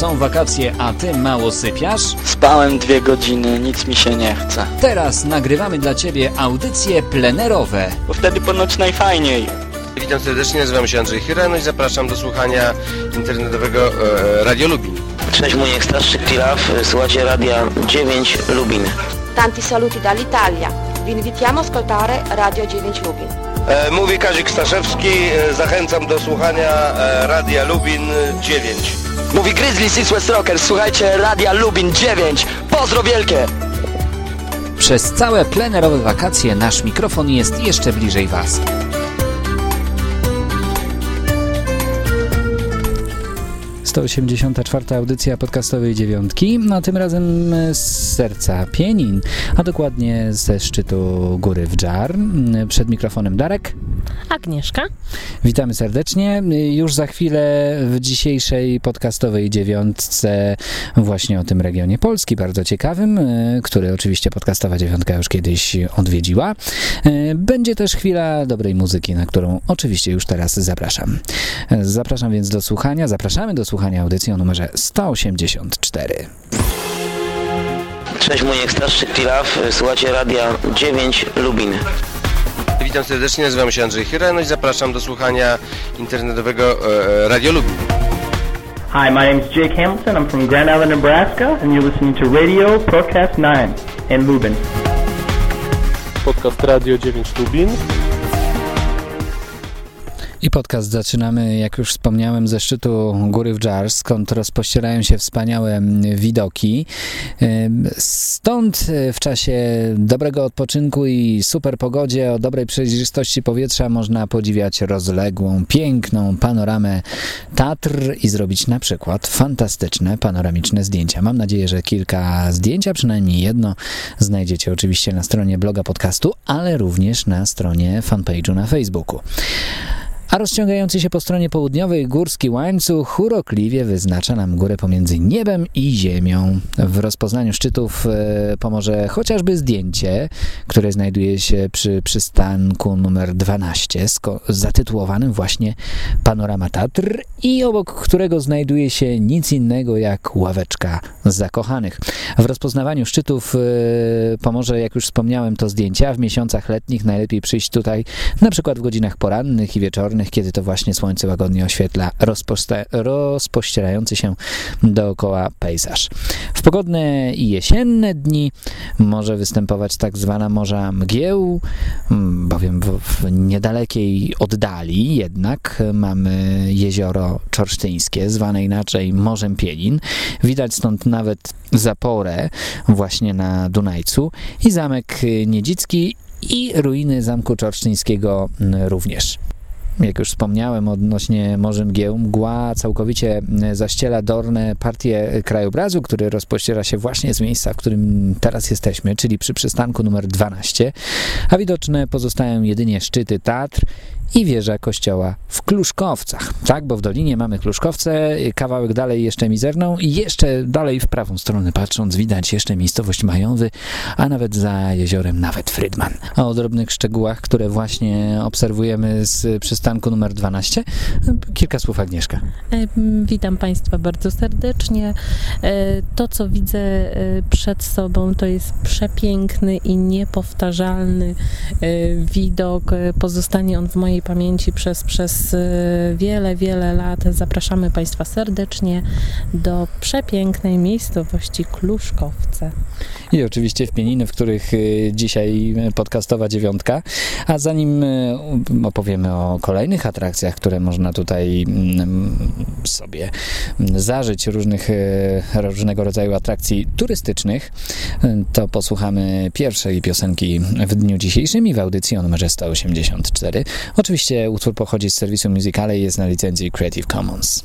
Są wakacje, a ty mało sypiasz? Spałem dwie godziny, nic mi się nie chce. Teraz nagrywamy dla ciebie audycje plenerowe. Bo wtedy ponoć najfajniej. Witam serdecznie, nazywam się Andrzej Hirano i zapraszam do słuchania internetowego e, Radio Lubin. Cześć, mój najstarszy Tilaf, słuchacie Radia 9 Lubin. Tanti saluti dall'Italia. Vi invitiamo a ascoltare Radio 9 Lubin. E, mówi Kazik Staszewski, e, zachęcam do słuchania e, Radia Lubin 9. Mówi Grizzly Six Rockers, słuchajcie Radia Lubin 9. Pozdro wielkie! Przez całe plenerowe wakacje nasz mikrofon jest jeszcze bliżej Was. To 84. audycja podcastowej dziewiątki, no tym razem z serca Pienin, a dokładnie ze szczytu góry w Dżar. Przed mikrofonem Darek. Agnieszka. Witamy serdecznie. Już za chwilę w dzisiejszej podcastowej dziewiątce właśnie o tym regionie Polski, bardzo ciekawym, który oczywiście podcastowa dziewiątka już kiedyś odwiedziła. Będzie też chwila dobrej muzyki, na którą oczywiście już teraz zapraszam. Zapraszam więc do słuchania, zapraszamy do słuchania audycji o numerze 184. Cześć, mój najstarszy Tilaf, słuchacie Radia 9 Lubin. Witam serdecznie, nazywam się Andrzej Hirano i zapraszam do słuchania internetowego e, Radio Lubin. Hi, my name is Jake Hamilton. I'm from Grand Island, Nebraska, and you're listening to Radio Podcast 9 in Lubin. Podcast Radio 9 Lubin. I podcast zaczynamy, jak już wspomniałem, ze szczytu Góry w Jar, skąd rozpościerają się wspaniałe widoki. Stąd w czasie dobrego odpoczynku i super pogodzie o dobrej przejrzystości powietrza można podziwiać rozległą, piękną panoramę Tatr i zrobić na przykład fantastyczne panoramiczne zdjęcia. Mam nadzieję, że kilka zdjęć, a przynajmniej jedno znajdziecie oczywiście na stronie bloga podcastu, ale również na stronie fanpage'u na Facebooku a rozciągający się po stronie południowej górski łańcuch urokliwie wyznacza nam górę pomiędzy niebem i ziemią. W rozpoznaniu szczytów e, pomoże chociażby zdjęcie, które znajduje się przy przystanku numer 12, zatytułowanym właśnie Panorama Tatr i obok którego znajduje się nic innego jak ławeczka zakochanych. W rozpoznawaniu szczytów e, pomoże, jak już wspomniałem, to zdjęcie, a w miesiącach letnich najlepiej przyjść tutaj na przykład w godzinach porannych i wieczornych kiedy to właśnie słońce łagodnie oświetla rozpościerający się dookoła pejzaż. W pogodne i jesienne dni może występować tak zwana morza mgieł, mm, bowiem w, niedalekiej oddali jednak mamy jezioro czorsztyńskie, zwane inaczej Morzem Pielin. Widać stąd nawet zaporę właśnie na Dunajcu i zamek Niedzicki i ruiny Zamku Czorsztyńskiego również jak już wspomniałem odnośnie Morza Mgieł, mgła całkowicie zaściela dorne partie krajobrazu, który rozpościera się właśnie z miejsca, w którym teraz jesteśmy, czyli przy przystanku numer 12, a widoczne pozostają jedynie szczyty Tatr i wieża kościoła w Kluszkowcach. Tak, bo w dolinie mamy Kluszkowce, kawałek dalej jeszcze Mizerną i jeszcze dalej w prawą stronę patrząc widać jeszcze miejscowość Majowy, a nawet za jeziorem nawet Frydman. A o drobnych szczegółach, które właśnie obserwujemy z przystanku numer 12, kilka słów Agnieszka. E, witam Państwa bardzo serdecznie. E, to, co widzę e, przed sobą, to jest przepiękny i niepowtarzalny widok. Pozostanie on w mojej pamięci przez, przez wiele, wiele lat. Zapraszamy Państwa serdecznie do przepięknej miejscowości Kluszkowce. I oczywiście w Pieniny, w których dzisiaj podcastowa dziewiątka. A zanim opowiemy o kolejnych atrakcjach, które można tutaj mm, sobie zażyć, różnych, różnego rodzaju atrakcji turystycznych, to posłuchamy pierwszej piosenki w dniu dzisiejszym i w audycji o numerze 184. Oczywiście utwór pochodzi z serwisu Musicale i jest na licencji Creative Commons.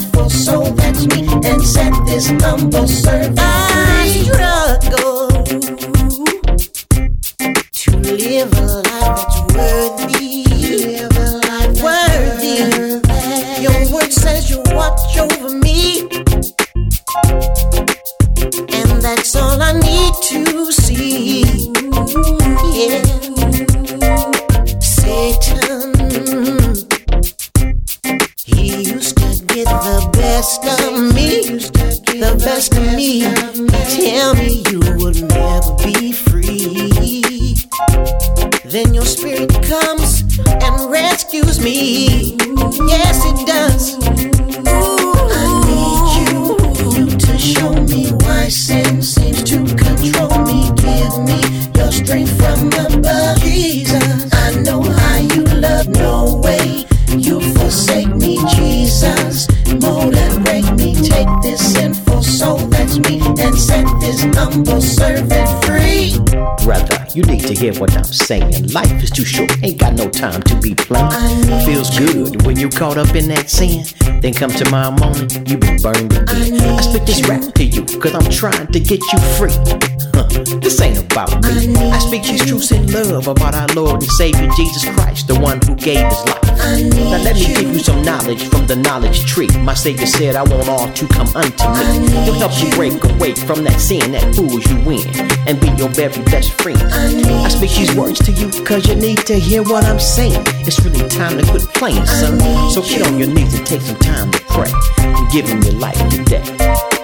For So that's me and set this number serve. I struck your spirit comes and rescues me. Yes, it does. I need you, you to show me why sin seems to control me. Give me your strength from above, to hear what I'm saying. Life is too short, ain't got no time to be playing. Feels good when you caught up in that sin. Then come tomorrow morning, you been burned again. I spit this rap to you, cause I'm trying to get you free. Huh, this ain't about me. I speak these truths in love about our Lord and Savior Jesus Christ, the one who gave his life. Now let me give you some knowledge from the knowledge tree. My Savior said, I want all to come unto me. He'll help you break away from that sin that fools you in and be your very best friend. I speak these words to you cause you need to hear what I'm saying. It's really time to quit playing, son. So get on your knees and take some time to pray and give him your life today.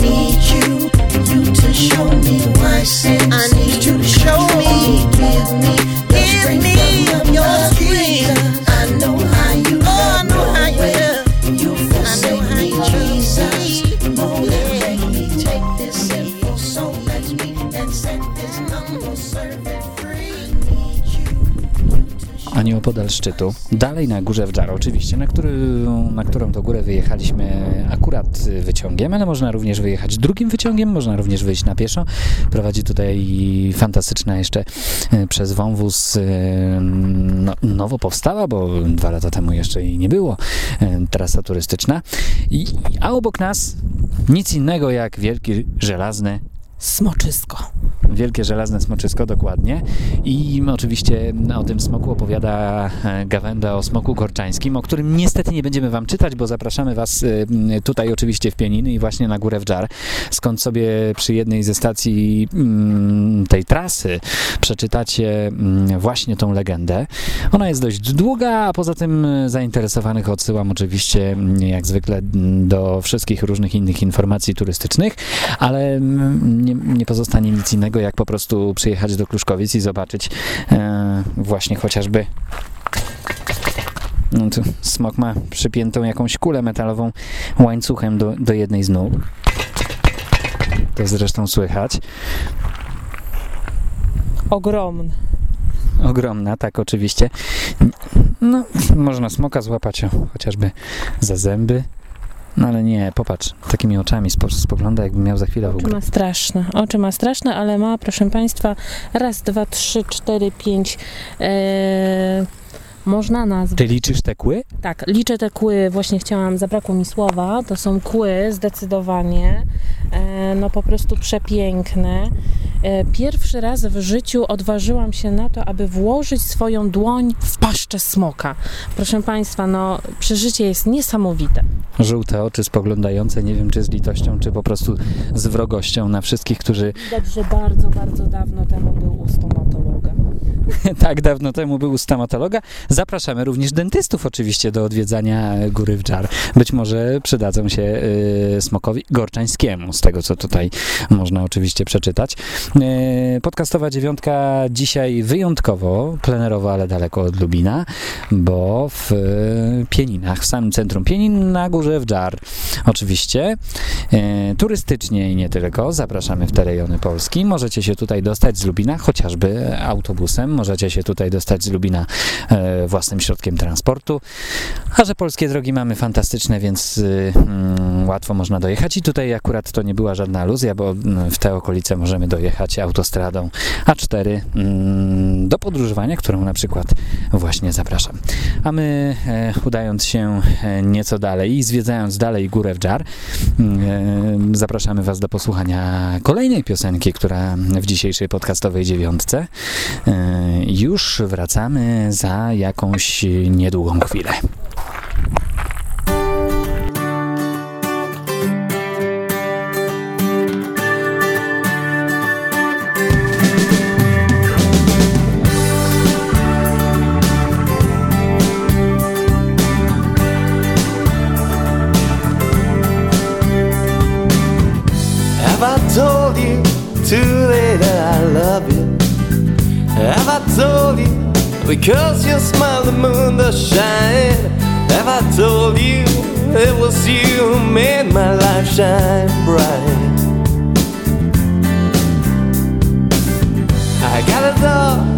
szczytu, dalej na górze w Dżaro oczywiście, na, który, na którą to górę wyjechaliśmy akurat wyciągiem, ale można również wyjechać drugim wyciągiem, można również wyjść na pieszo. Prowadzi tutaj fantastyczna jeszcze e, przez wąwóz e, no, nowo powstała, bo dwa lata temu jeszcze jej nie było, e, trasa turystyczna. I, a obok nas nic innego jak wielki żelazny Smoczysko. Wielkie żelazne smoczysko, dokładnie. I oczywiście o tym smoku opowiada e, Gawenda o smoku korczańskim, o którym niestety nie będziemy Wam czytać, bo zapraszamy Was e, tutaj oczywiście w Pieniny i właśnie na górę w Dżar, skąd sobie przy jednej ze stacji mm, tej trasy przeczytacie mm, właśnie tą legendę. Ona jest dość długa, a poza tym e, zainteresowanych odsyłam oczywiście mm, jak zwykle do wszystkich różnych innych informacji turystycznych, ale nie, nie pozostanie nic innego, jak po prostu przyjechać do Kluszkowic i zobaczyć e, właśnie chociażby no tu smok ma przypiętą jakąś kulę metalową łańcuchem do, do jednej z nóg. To zresztą słychać. Ogromny. Ogromna, tak, oczywiście. No, można smoka złapać chociażby za zęby. No ale nie, popatrz, takimi oczami spo, spogląda, jakby miał za chwilę w Oczy ogóle. ma straszne. Oczy ma straszne, ale ma, proszę Państwa, raz, dwa, trzy, cztery, pięć. E, można nazwać. Ty liczysz te kły? Tak, liczę te kły, właśnie chciałam, zabrakło mi słowa. To są kły zdecydowanie. E, no po prostu przepiękne. E, Pierwszy raz w życiu odważyłam się na to, aby włożyć swoją dłoń w paszczę smoka. Proszę Państwa, no przeżycie jest niesamowite. Żółte oczy spoglądające, nie wiem czy z litością, czy po prostu z wrogością na wszystkich, którzy Widać, że bardzo, bardzo dawno temu był u stomatologa. tak dawno temu był u stomatologa. Zapraszamy również dentystów oczywiście do odwiedzania Góry w Dżar. Być może przydadzą się y, smokowi gorczańskiemu, z tego co tutaj można oczywiście przeczytać. Y, podcastowa dziewiątka dzisiaj wyjątkowo plenerowa, ale daleko od Lubina, bo w y, Pieninach, w samym centrum Pienin na Górze w Dżar. Oczywiście y, turystycznie i nie tylko. Zapraszamy w te rejony Polski. Możecie się tutaj dostać z Lubina, chociażby autobusem. Możecie się tutaj dostać z Lubina e, własnym środkiem transportu. A że polskie drogi mamy fantastyczne, więc y, mm, łatwo można dojechać. I tutaj akurat to nie była żadna aluzja, bo mm, w te okolice możemy dojechać autostradą A4 mm, do podróżowania, którą na przykład właśnie zapraszam. A my, e, udając się e, nieco dalej i zwiedzając dalej górę w Dżar, e, zapraszamy Was do posłuchania kolejnej piosenki, która w dzisiejszej podcastowej dziewiątce. Już wracamy za jakąś niedługą chwilę. Have I told you today that I love you? Have I told you because you smile the moon does shine? Have I told you it was you who made my life shine bright? I got a dog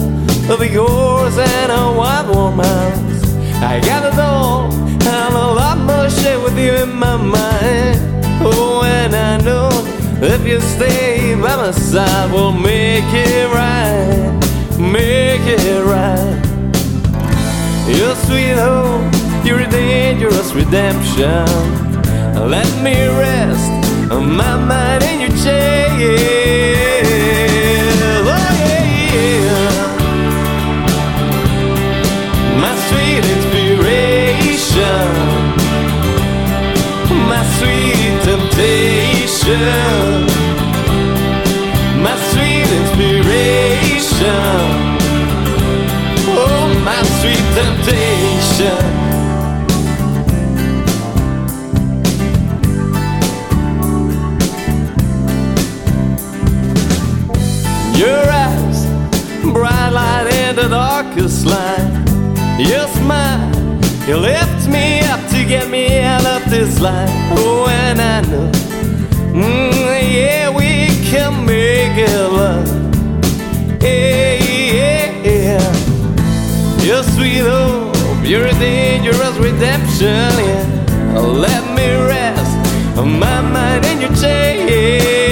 of yours and a warm house. I got a doll and a lot more shit with you in my mind. Oh, and I know if you stay by my side, we'll make it right, make it right. Your sweet oh, hope, your dangerous redemption. Let me rest my mind in your chair. Oh yeah, my sweet inspiration, my sweet temptation, sweet temptation. Your eyes, bright light in the darkest light. Your smile, you lift me up to get me out of this life. Oh, and I know, mm, yeah, we can make it love. Hope, your dangerous redemption. Yeah, let me rest my mind in your chains.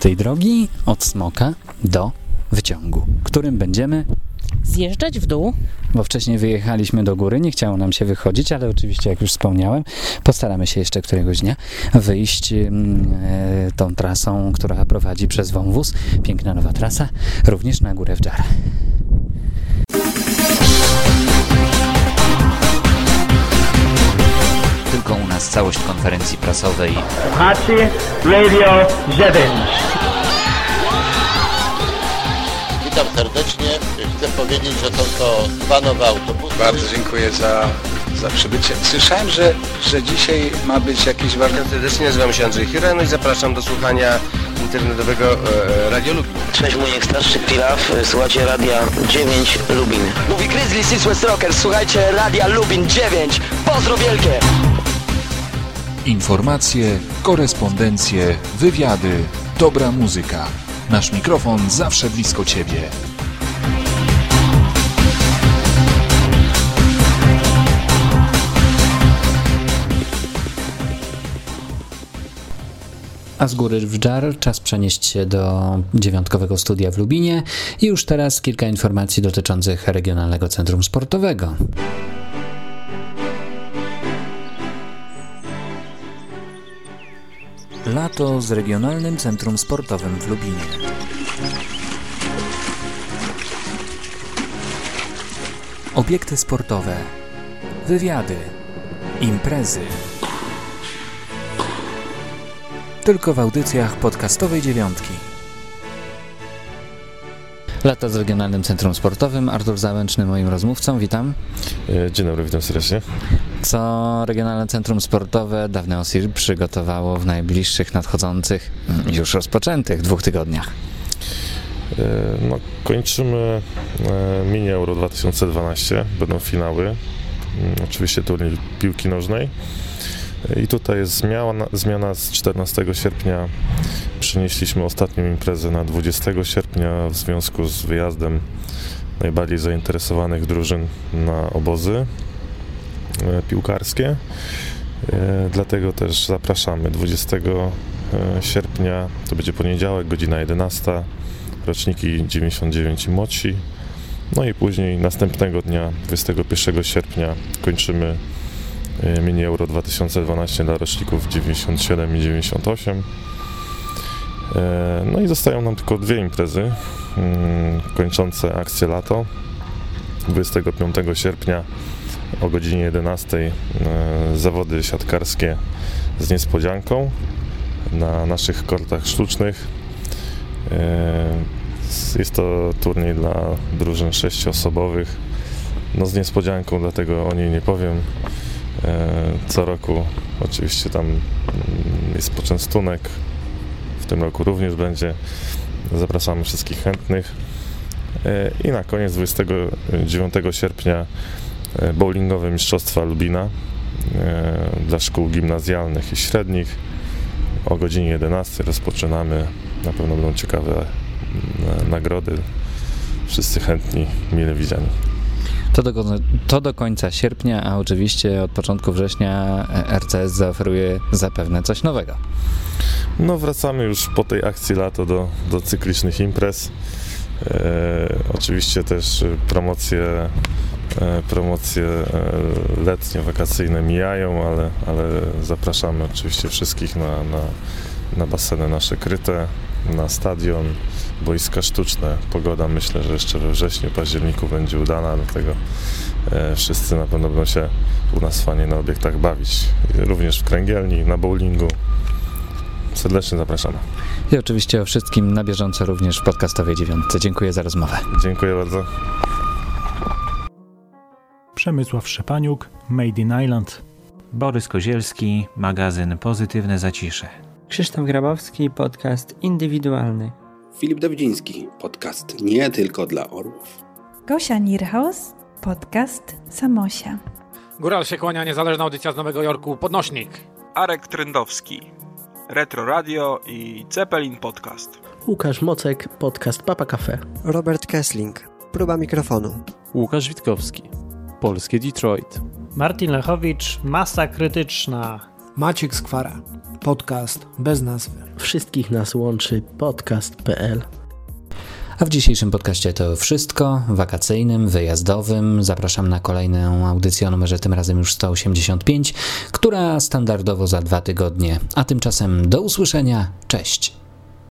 Kamienistej drogi od Smoka do Wyciągu, którym będziemy Zjeżdżać w dół. bo wcześniej wyjechaliśmy do góry, nie chciało nam się wychodzić, ale oczywiście, jak już wspomniałem, postaramy się jeszcze któregoś dnia wyjść mm, e, tą trasą, która prowadzi przez wąwóz. Piękna nowa trasa, również na górę w Dżar. Nas całość konferencji prasowej Słuchacie Radio 9. Witam serdecznie. Chcę powiedzieć, że są to dwa nowe autobusy. Bardzo dziękuję za, za przybycie. Słyszałem, że, że dzisiaj ma być jakiś. Witam serdecznie, nazywam się Andrzej Hira, no i zapraszam do słuchania internetowego e, Radio Lubin. Cześć, mój starszy Pilaf, słuchacie Radia 9 Lubin. Mówi Grizzly Six West Rockers, słuchajcie Radia Lubin 9. Pozdro wielkie! Informacje, korespondencje, wywiady, dobra muzyka. Nasz mikrofon zawsze blisko Ciebie. A z góry w Dżar czas przenieść się do dziewiątkowego studia w Lubinie i już teraz kilka informacji dotyczących Regionalnego Centrum Sportowego. Lato z Regionalnym Centrum Sportowym w Lubinie. Obiekty sportowe, wywiady, imprezy. Tylko w audycjach podcastowej dziewiątki. Lata z Regionalnym Centrum Sportowym. Artur Załęczny moim rozmówcą. Witam. Dzień dobry, witam serdecznie. Co Regionalne Centrum Sportowe Dawne Osir przygotowało w najbliższych, nadchodzących, mm, już rozpoczętych dwóch tygodniach? E, No, kończymy e, mini Euro 2012, będą finały, Mm, oczywiście turniej piłki nożnej. E, I tutaj jest zmiana, zmiana z 14 sierpnia. Przenieśliśmy ostatnią imprezę na 20 sierpnia w związku z wyjazdem najbardziej zainteresowanych drużyn na obozy piłkarskie. E, Dlatego też zapraszamy 20 e, sierpnia, to będzie poniedziałek, godzina 11, roczniki 99 i. No i później następnego dnia, 21 sierpnia, kończymy e, mini Euro 2012 dla roczników 97 i 98. E, No i zostają nam tylko dwie imprezy mm, kończące akcję lato. 25 sierpnia o godzinie 11 e, zawody siatkarskie z niespodzianką na naszych kortach sztucznych. E, Jest to turniej dla drużyn sześcioosobowych. No z niespodzianką, dlatego o niej nie powiem. E, Co roku oczywiście tam mm, jest poczęstunek. W tym roku również będzie. Zapraszamy wszystkich chętnych. I na koniec 29 sierpnia bowlingowe Mistrzostwa Lubina e, dla szkół gimnazjalnych i średnich. O godzinie 11 rozpoczynamy. Na pewno będą ciekawe nagrody. Wszyscy chętni, mile widziani. To do, to do końca sierpnia, a oczywiście od początku września RCS zaoferuje zapewne coś nowego. No wracamy już po tej akcji lato do, do cyklicznych imprez. E, oczywiście też e, promocje, e, promocje letnio-wakacyjne mijają, ale, ale zapraszamy oczywiście wszystkich na, na, na baseny nasze kryte, na stadion, boiska sztuczne. Pogoda myślę, że jeszcze we wrześniu, październiku będzie udana, dlatego wszyscy na pewno będą się u nas fajnie na obiektach bawić. Również w kręgielni, na bowlingu. Serdecznie zapraszamy. I oczywiście o wszystkim na bieżąco również w podcastowej dziewiątce. Dziękuję za rozmowę. Dziękuję bardzo. Przemysław Szczepaniuk, Made in Island. Borys Kozielski, magazyn Pozytywne Zacisze. Krzysztof Grabowski, podcast indywidualny. Filip Dawidziński, podcast nie tylko dla orłów. Gosia Nierhaus, podcast Samosia. Góral się kłania, niezależna audycja z Nowego Jorku, Podnośnik. Arek Tryndowski, Retro Radio i Zeppelin Podcast. Łukasz Mocek, podcast Papa Cafe. Robert Kessling, próba mikrofonu. Łukasz Witkowski, Polskie Detroit. Martin Lechowicz, Masa Krytyczna. Maciek Skwara. Podcast bez nazwy. Wszystkich nas łączy podcast.pl. A w dzisiejszym podcaście to wszystko. Wakacyjnym, wyjazdowym. Zapraszam na kolejną audycję o numerze tym razem już 185, która standardowo za dwa tygodnie. A tymczasem do usłyszenia. Cześć.